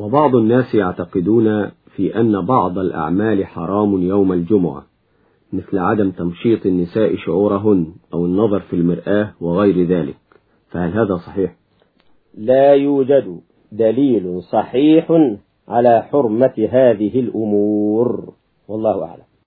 وبعض الناس يعتقدون في أن بعض الأعمال حرام يوم الجمعة مثل عدم تمشيط النساء شعورهن أو النظر في المرآة وغير ذلك. فهل هذا صحيح؟ لا يوجد دليل صحيح على حرمة هذه الأمور. والله أعلم.